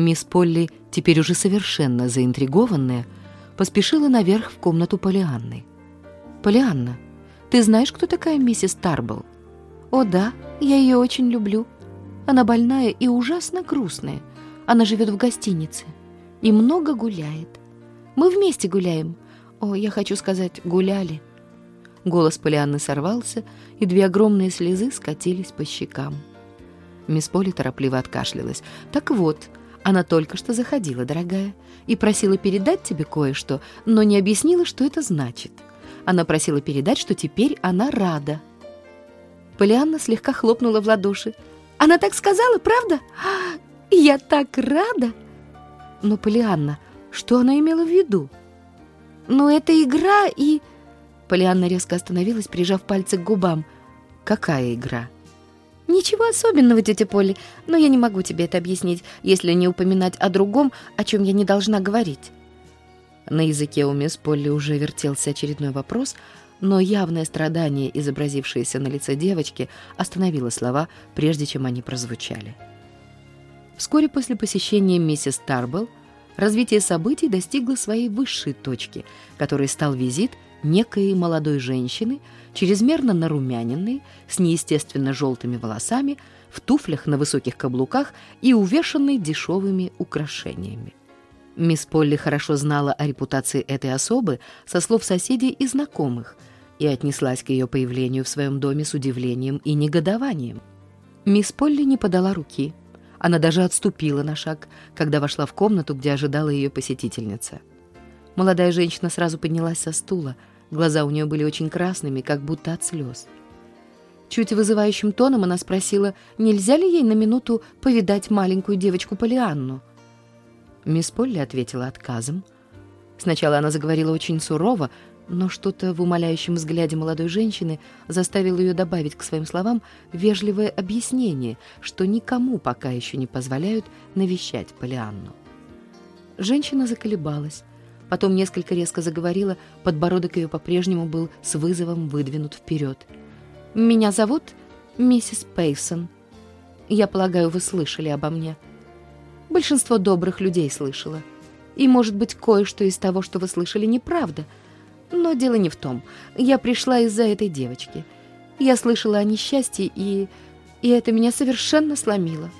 Мисс Полли, теперь уже совершенно заинтригованная, поспешила наверх в комнату Полианны. «Полианна, ты знаешь, кто такая миссис Тарбл?» «О да, я ее очень люблю. Она больная и ужасно грустная. Она живет в гостинице и много гуляет. Мы вместе гуляем. О, я хочу сказать, гуляли». Голос Полианны сорвался, и две огромные слезы скатились по щекам. Мисс Поли торопливо откашлялась. «Так вот, она только что заходила, дорогая, и просила передать тебе кое-что, но не объяснила, что это значит. Она просила передать, что теперь она рада». Полианна слегка хлопнула в ладоши. «Она так сказала, правда? Я так рада!» «Но, Полианна, что она имела в виду?» «Ну, это игра и...» Полианна резко остановилась, прижав пальцы к губам. «Какая игра?» «Ничего особенного, тетя Полли, но я не могу тебе это объяснить, если не упоминать о другом, о чем я не должна говорить». На языке у мисс Полли уже вертелся очередной вопрос, но явное страдание, изобразившееся на лице девочки, остановило слова, прежде чем они прозвучали. Вскоре после посещения миссис Тарбл развитие событий достигло своей высшей точки, которой стал визит – некой молодой женщины, чрезмерно нарумяненной, с неестественно желтыми волосами, в туфлях на высоких каблуках и увешанной дешевыми украшениями. Мисс Полли хорошо знала о репутации этой особы со слов соседей и знакомых и отнеслась к ее появлению в своем доме с удивлением и негодованием. Мисс Полли не подала руки. Она даже отступила на шаг, когда вошла в комнату, где ожидала ее посетительница. Молодая женщина сразу поднялась со стула – Глаза у нее были очень красными, как будто от слез. Чуть вызывающим тоном она спросила, нельзя ли ей на минуту повидать маленькую девочку Полианну. Мисс Полли ответила отказом. Сначала она заговорила очень сурово, но что-то в умоляющем взгляде молодой женщины заставило ее добавить к своим словам вежливое объяснение, что никому пока еще не позволяют навещать Полианну. Женщина заколебалась, Потом несколько резко заговорила, подбородок ее по-прежнему был с вызовом выдвинут вперед. «Меня зовут миссис Пейсон. Я полагаю, вы слышали обо мне. Большинство добрых людей слышало. И, может быть, кое-что из того, что вы слышали, неправда. Но дело не в том. Я пришла из-за этой девочки. Я слышала о несчастье, и... и это меня совершенно сломило.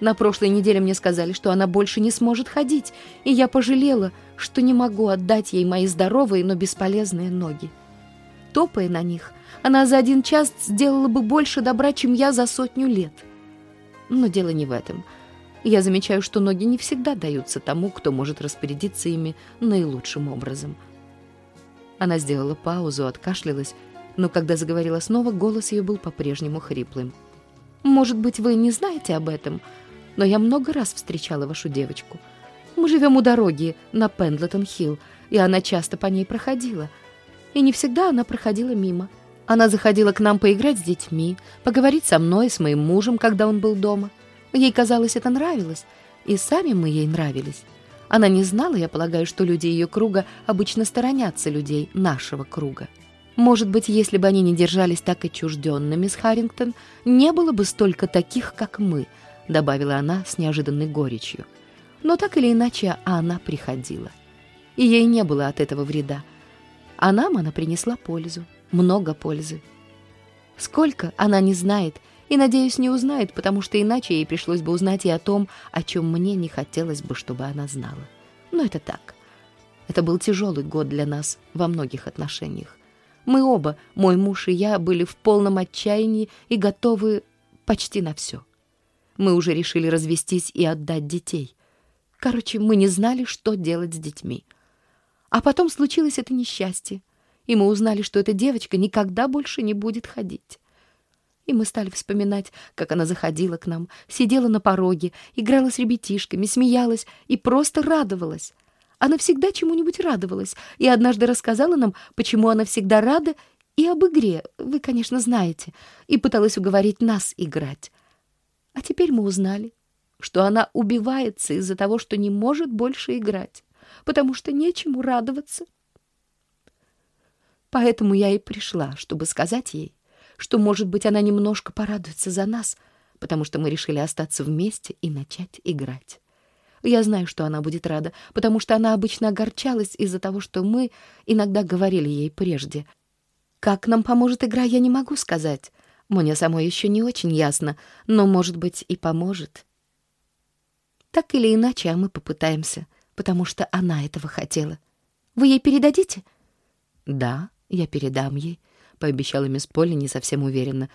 На прошлой неделе мне сказали, что она больше не сможет ходить, и я пожалела, что не могу отдать ей мои здоровые, но бесполезные ноги. Топая на них, она за один час сделала бы больше добра, чем я за сотню лет. Но дело не в этом. Я замечаю, что ноги не всегда даются тому, кто может распорядиться ими наилучшим образом. Она сделала паузу, откашлялась, но когда заговорила снова, голос ее был по-прежнему хриплым. «Может быть, вы не знаете об этом?» Но я много раз встречала вашу девочку. Мы живем у дороги на Пендлетон-Хилл, и она часто по ней проходила. И не всегда она проходила мимо. Она заходила к нам поиграть с детьми, поговорить со мной, с моим мужем, когда он был дома. Ей казалось, это нравилось, и сами мы ей нравились. Она не знала, я полагаю, что люди ее круга обычно сторонятся людей нашего круга. Может быть, если бы они не держались так отчужденно, с Харрингтон, не было бы столько таких, как мы —— добавила она с неожиданной горечью. Но так или иначе она приходила. И ей не было от этого вреда. А нам она принесла пользу, много пользы. Сколько она не знает, и, надеюсь, не узнает, потому что иначе ей пришлось бы узнать и о том, о чем мне не хотелось бы, чтобы она знала. Но это так. Это был тяжелый год для нас во многих отношениях. Мы оба, мой муж и я, были в полном отчаянии и готовы почти на все. Мы уже решили развестись и отдать детей. Короче, мы не знали, что делать с детьми. А потом случилось это несчастье, и мы узнали, что эта девочка никогда больше не будет ходить. И мы стали вспоминать, как она заходила к нам, сидела на пороге, играла с ребятишками, смеялась и просто радовалась. Она всегда чему-нибудь радовалась, и однажды рассказала нам, почему она всегда рада, и об игре, вы, конечно, знаете, и пыталась уговорить нас играть. А теперь мы узнали, что она убивается из-за того, что не может больше играть, потому что нечему радоваться. Поэтому я и пришла, чтобы сказать ей, что, может быть, она немножко порадуется за нас, потому что мы решили остаться вместе и начать играть. Я знаю, что она будет рада, потому что она обычно огорчалась из-за того, что мы иногда говорили ей прежде. Как нам поможет игра, я не могу сказать. Мне самой еще не очень ясно, но, может быть, и поможет. Так или иначе, а мы попытаемся, потому что она этого хотела. Вы ей передадите? Да, я передам ей, пообещала мисс Полли не совсем уверенно.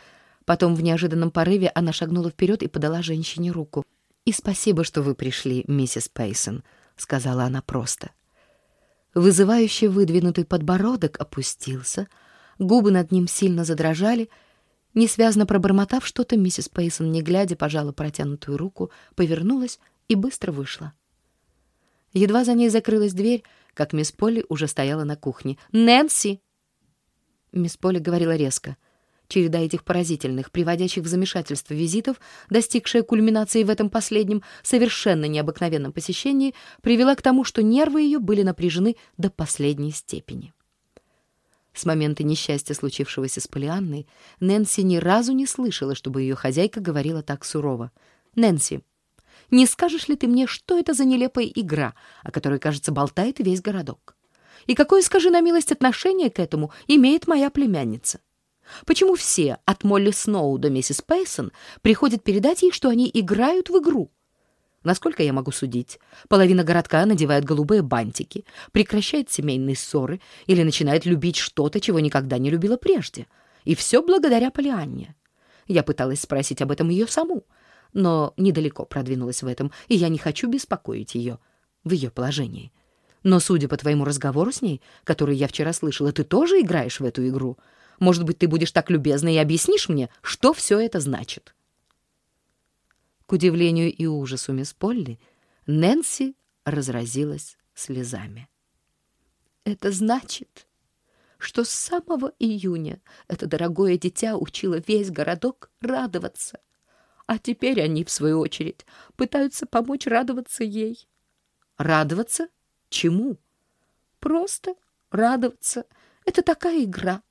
Потом в неожиданном порыве она шагнула вперед и подала женщине руку. «И спасибо, что вы пришли, миссис Пейсон», — сказала она просто. Вызывающий выдвинутый подбородок опустился, губы над ним сильно задрожали. Несвязно пробормотав что-то, миссис Пейсон, не глядя, пожала протянутую руку, повернулась и быстро вышла. Едва за ней закрылась дверь, как мисс Полли уже стояла на кухне. «Нэнси!» Мисс Полли говорила резко — Череда этих поразительных, приводящих в замешательство визитов, достигшая кульминации в этом последнем, совершенно необыкновенном посещении, привела к тому, что нервы ее были напряжены до последней степени. С момента несчастья, случившегося с Полианной, Нэнси ни разу не слышала, чтобы ее хозяйка говорила так сурово. «Нэнси, не скажешь ли ты мне, что это за нелепая игра, о которой, кажется, болтает весь городок? И какое, скажи на милость, отношение к этому имеет моя племянница?» Почему все, от Молли Сноу до миссис Пейсон, приходят передать ей, что они играют в игру? Насколько я могу судить, половина городка надевает голубые бантики, прекращает семейные ссоры или начинает любить что-то, чего никогда не любила прежде. И все благодаря Полианне. Я пыталась спросить об этом ее саму, но недалеко продвинулась в этом, и я не хочу беспокоить ее в ее положении. Но, судя по твоему разговору с ней, который я вчера слышала, ты тоже играешь в эту игру — может быть, ты будешь так любезна и объяснишь мне, что все это значит?» К удивлению и ужасу мисс Полли, Нэнси разразилась слезами. «Это значит, что с самого июня это дорогое дитя учило весь городок радоваться, а теперь они, в свою очередь, пытаются помочь радоваться ей. Радоваться? Чему? Просто радоваться. Это такая игра.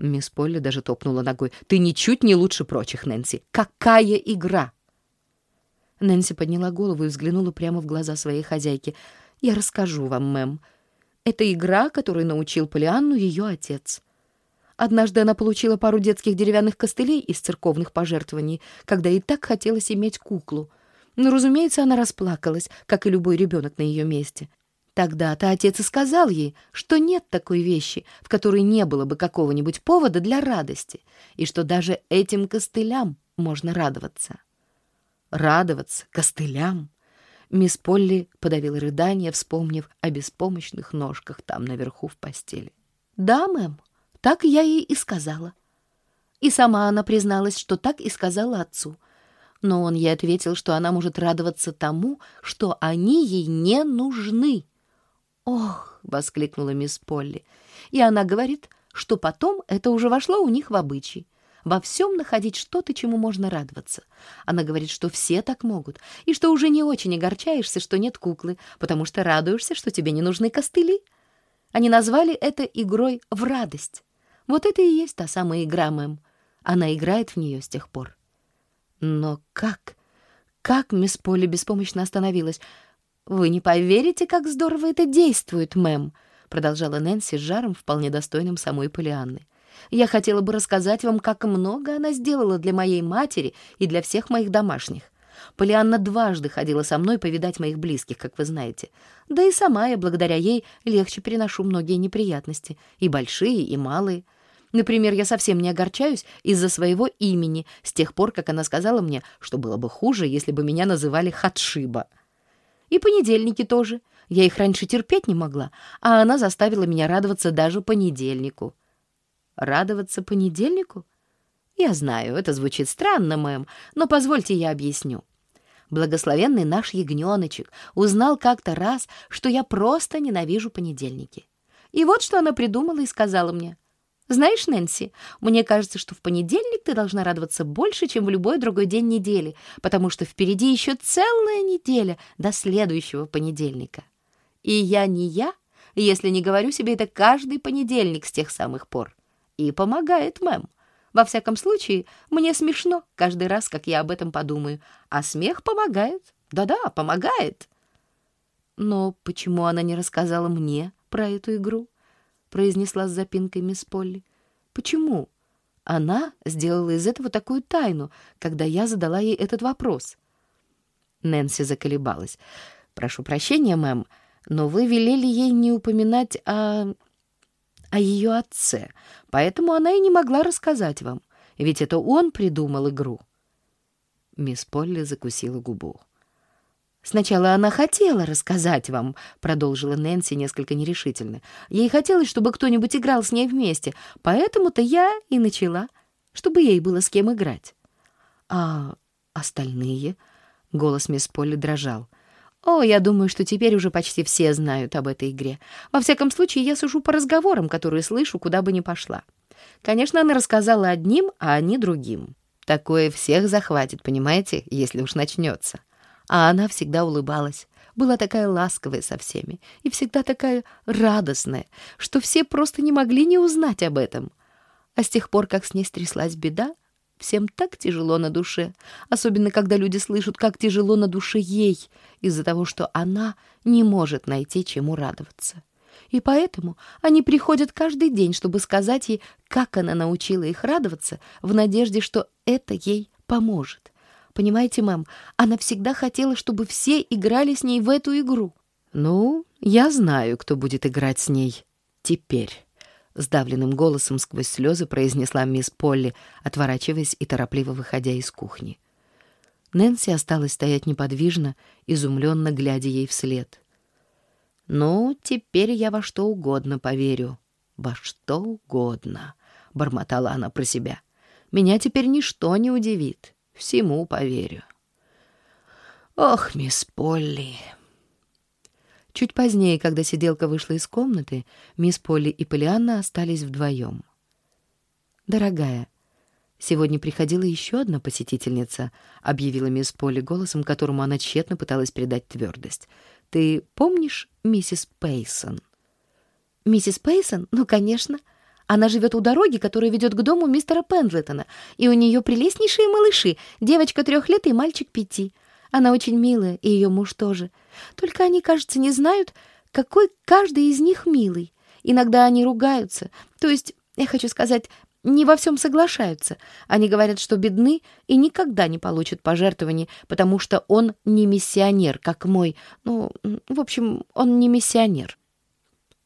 Мисс Полли даже топнула ногой. «Ты ничуть не лучше прочих, Нэнси. Какая игра!» Нэнси подняла голову и взглянула прямо в глаза своей хозяйки. «Я расскажу вам, мэм. Это игра, которой научил Полианну ее отец. Однажды она получила пару детских деревянных костылей из церковных пожертвований, когда ей так хотелось иметь куклу. Но, разумеется, она расплакалась, как и любой ребенок на ее месте. Тогда-то отец и сказал ей, что нет такой вещи, в которой не было бы какого-нибудь повода для радости, и что даже этим костылям можно радоваться. Радоваться костылям? Мисс Полли подавила рыдание, вспомнив о беспомощных ножках там наверху в постели. «Да, мэм, так я ей и сказала». И сама она призналась, что так и сказала отцу. Но он ей ответил, что она может радоваться тому, что они ей не нужны. «Ох!» — воскликнула мисс Полли. И она говорит, что потом это уже вошло у них в обычай. Во всем находить что-то, чему можно радоваться. Она говорит, что все так могут, и что уже не очень огорчаешься, что нет куклы, потому что радуешься, что тебе не нужны костыли. Они назвали это игрой в радость. Вот это и есть та самая игра, мэм. Она играет в нее с тех пор. Но как? Как мисс Полли беспомощно остановилась? «Вы не поверите, как здорово это действует, мэм», продолжала Нэнси с жаром, вполне достойным самой Полианны. «Я хотела бы рассказать вам, как много она сделала для моей матери и для всех моих домашних. Полианна дважды ходила со мной повидать моих близких, как вы знаете. Да и сама я, благодаря ей, легче переношу многие неприятности, и большие, и малые». Например, я совсем не огорчаюсь из-за своего имени с тех пор, как она сказала мне, что было бы хуже, если бы меня называли Хатшиба. И понедельники тоже. Я их раньше терпеть не могла, а она заставила меня радоваться даже понедельнику. Радоваться понедельнику? Я знаю, это звучит странно, мэм, но позвольте я объясню. Благословенный наш ягненочек узнал как-то раз, что я просто ненавижу понедельники. И вот что она придумала и сказала мне. Знаешь, Нэнси, мне кажется, что в понедельник ты должна радоваться больше, чем в любой другой день недели, потому что впереди еще целая неделя до следующего понедельника. И я не я, если не говорю себе это каждый понедельник с тех самых пор. И помогает, мэм. Во всяком случае, мне смешно каждый раз, как я об этом подумаю, а смех помогает, Да-да, помогает. Но почему она не рассказала мне про эту игру? Произнесла с запинкой мисс Полли. Почему? Она сделала из этого такую тайну, когда я задала ей этот вопрос. Нэнси заколебалась. «Прошу прощения, мэм, но вы велели ей не упоминать о... о ее отце, поэтому она и не могла рассказать вам, ведь это он придумал игру». Мисс Полли закусила губу. «Сначала она хотела рассказать вам», — продолжила Нэнси несколько нерешительно. «Ей хотелось, чтобы кто-нибудь играл с ней вместе, поэтому-то я и начала, чтобы ей было с кем играть». «А остальные?» — голос мисс Полли дрожал. «О, я думаю, что теперь уже почти все знают об этой игре. Во всяком случае, я сужу по разговорам, которые слышу, куда бы ни пошла. Конечно, она рассказала одним, а они другим. Такое всех захватит, понимаете, если уж начнется. А она всегда улыбалась, была такая ласковая со всеми и всегда такая радостная, что все просто не могли не узнать об этом. А с тех пор, как с ней стряслась беда, всем так тяжело на душе, особенно когда люди слышат, как тяжело на душе ей из-за того, что она не может найти чему радоваться. И поэтому они приходят каждый день, чтобы сказать ей, как она научила их радоваться, в надежде, что это ей поможет. Понимаете, мам, она всегда хотела, чтобы все играли с ней в эту игру. Ну, я знаю, кто будет играть с ней теперь. Сдавленным голосом сквозь слезы произнесла мисс Полли, отворачиваясь и торопливо выходя из кухни. Нэнси осталась стоять неподвижно, изумленно глядя ей вслед. «Ну, теперь я во что угодно поверю. Во что угодно», — бормотала она про себя. «Меня теперь ничто не удивит всему поверю. Ох, мисс Полли. Чуть позднее, когда сиделка вышла из комнаты, мисс Полли и Полианна остались вдвоем. «Дорогая, сегодня приходила еще одна посетительница», — объявила мисс Полли голосом, которому она тщетно пыталась передать твердость. «Ты помнишь миссис Пейсон?» «Миссис Пейсон? Ну, конечно. Она живет у дороги, которая ведет к дому мистера Пендлетона, и у нее прелестнейшие малыши, девочка трех лет и мальчик пяти. Она очень милая, и ее муж тоже. Только они, кажется, не знают, какой каждый из них милый. Иногда они ругаются, то есть, я хочу сказать, не во всем соглашаются. Они говорят, что бедны и никогда не получат пожертвований, потому что он не миссионер, как мой. Ну, в общем, он не миссионер.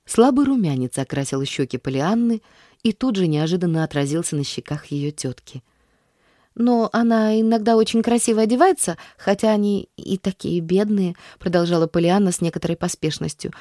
Слабый румянец окрасил щеки Полианны и тут же неожиданно отразился на щеках ее тетки. «Но она иногда очень красиво одевается, хотя они и такие бедные», — продолжала Полианна с некоторой поспешностью.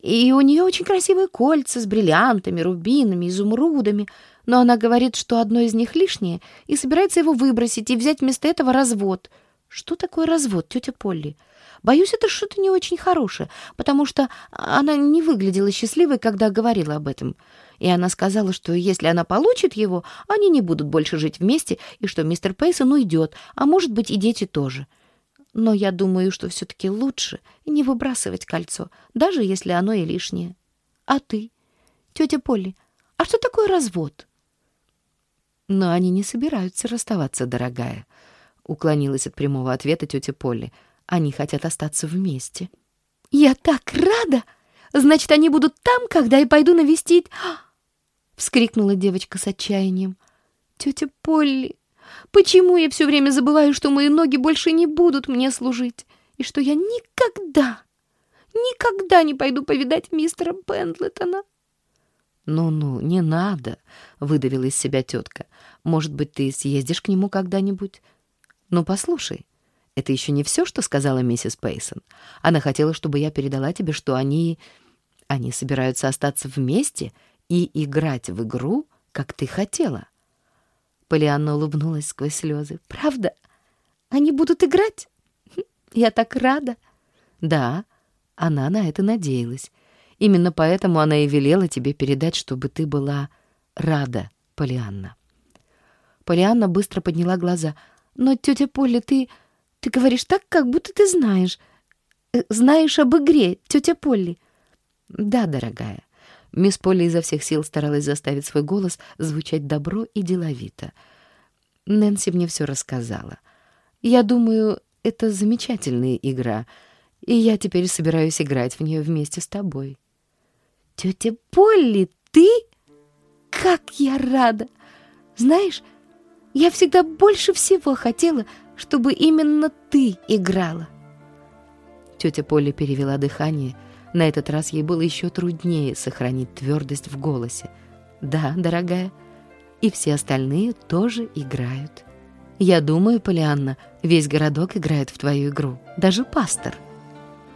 «И у нее очень красивые кольца с бриллиантами, рубинами, изумрудами, но она говорит, что одно из них лишнее, и собирается его выбросить и взять вместо этого развод. Что такое развод, тетя Полли?» Боюсь, это что-то не очень хорошее, потому что она не выглядела счастливой, когда говорила об этом. И она сказала, что если она получит его, они не будут больше жить вместе, и что мистер Пейсон уйдет, а может быть и дети тоже. Но я думаю, что все-таки лучше не выбрасывать кольцо, даже если оно и лишнее. А ты, тетя Полли, а что такое развод? Но они не собираются расставаться, дорогая, — уклонилась от прямого ответа тетя Полли. Они хотят остаться вместе. «Я так рада! Значит, они будут там, когда я пойду навестить...» Вскрикнула девочка с отчаянием. «Тетя Полли, почему я все время забываю, что мои ноги больше не будут мне служить, и что я никогда, никогда не пойду повидать мистера Пендлетона?» «Ну-ну, не надо», — выдавила из себя тетка. «Может быть, ты съездишь к нему когда-нибудь? Ну, послушай, это еще не все, что сказала миссис Пейсон. Она хотела, чтобы я передала тебе, что они... Они собираются остаться вместе и играть в игру, как ты хотела. Полианна улыбнулась сквозь слезы. «Правда? Они будут играть? Я так рада!» «Да, она на это надеялась. Именно поэтому она и велела тебе передать, чтобы ты была рада, Полианна». Полианна быстро подняла глаза. «Но, тетя Полли, ты...» Ты говоришь так, как будто ты знаешь. Э, знаешь об игре, тетя Полли. Да, дорогая. Мисс Полли изо всех сил старалась заставить свой голос звучать добро и деловито. Нэнси мне все рассказала. Я думаю, это замечательная игра, и я теперь собираюсь играть в нее вместе с тобой». «Тетя Полли, ты? Как я рада! Знаешь, я всегда больше всего хотела, чтобы именно ты играла». Тетя Полли перевела дыхание. На этот раз ей было еще труднее сохранить твердость в голосе. «Да, дорогая, и все остальные тоже играют. Я думаю, Полианна, весь городок играет в твою игру, даже пастор».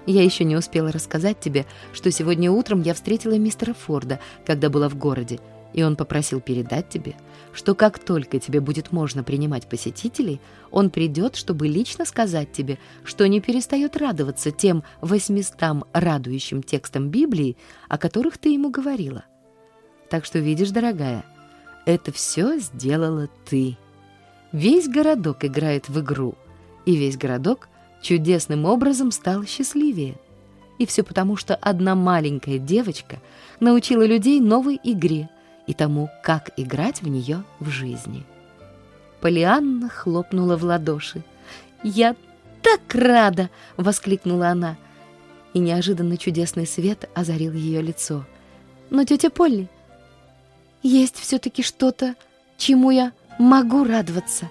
Я еще не успела рассказать тебе, что сегодня утром я встретила мистера Форда, когда была в городе, и он попросил передать тебе, что как только тебе будет можно принимать посетителей, он придет, чтобы лично сказать тебе, что не перестает радоваться тем восьмистам радующим текстам Библии, о которых ты ему говорила. Так что, видишь, дорогая, это все сделала ты. Весь городок играет в игру, и весь городок чудесным образом стал счастливее. И все потому, что одна маленькая девочка научила людей новой игре и тому, как играть в нее в жизни. Полианна хлопнула в ладоши. «Я так рада!» — воскликнула она. И неожиданно чудесный свет озарил ее лицо. «Но, тетя Полли, есть все-таки что-то, чему я могу радоваться.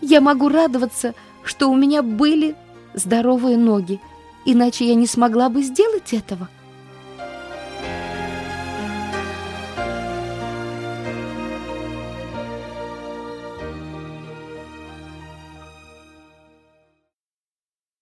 Я могу радоваться, что у меня были здоровые ноги, иначе я не смогла бы сделать этого.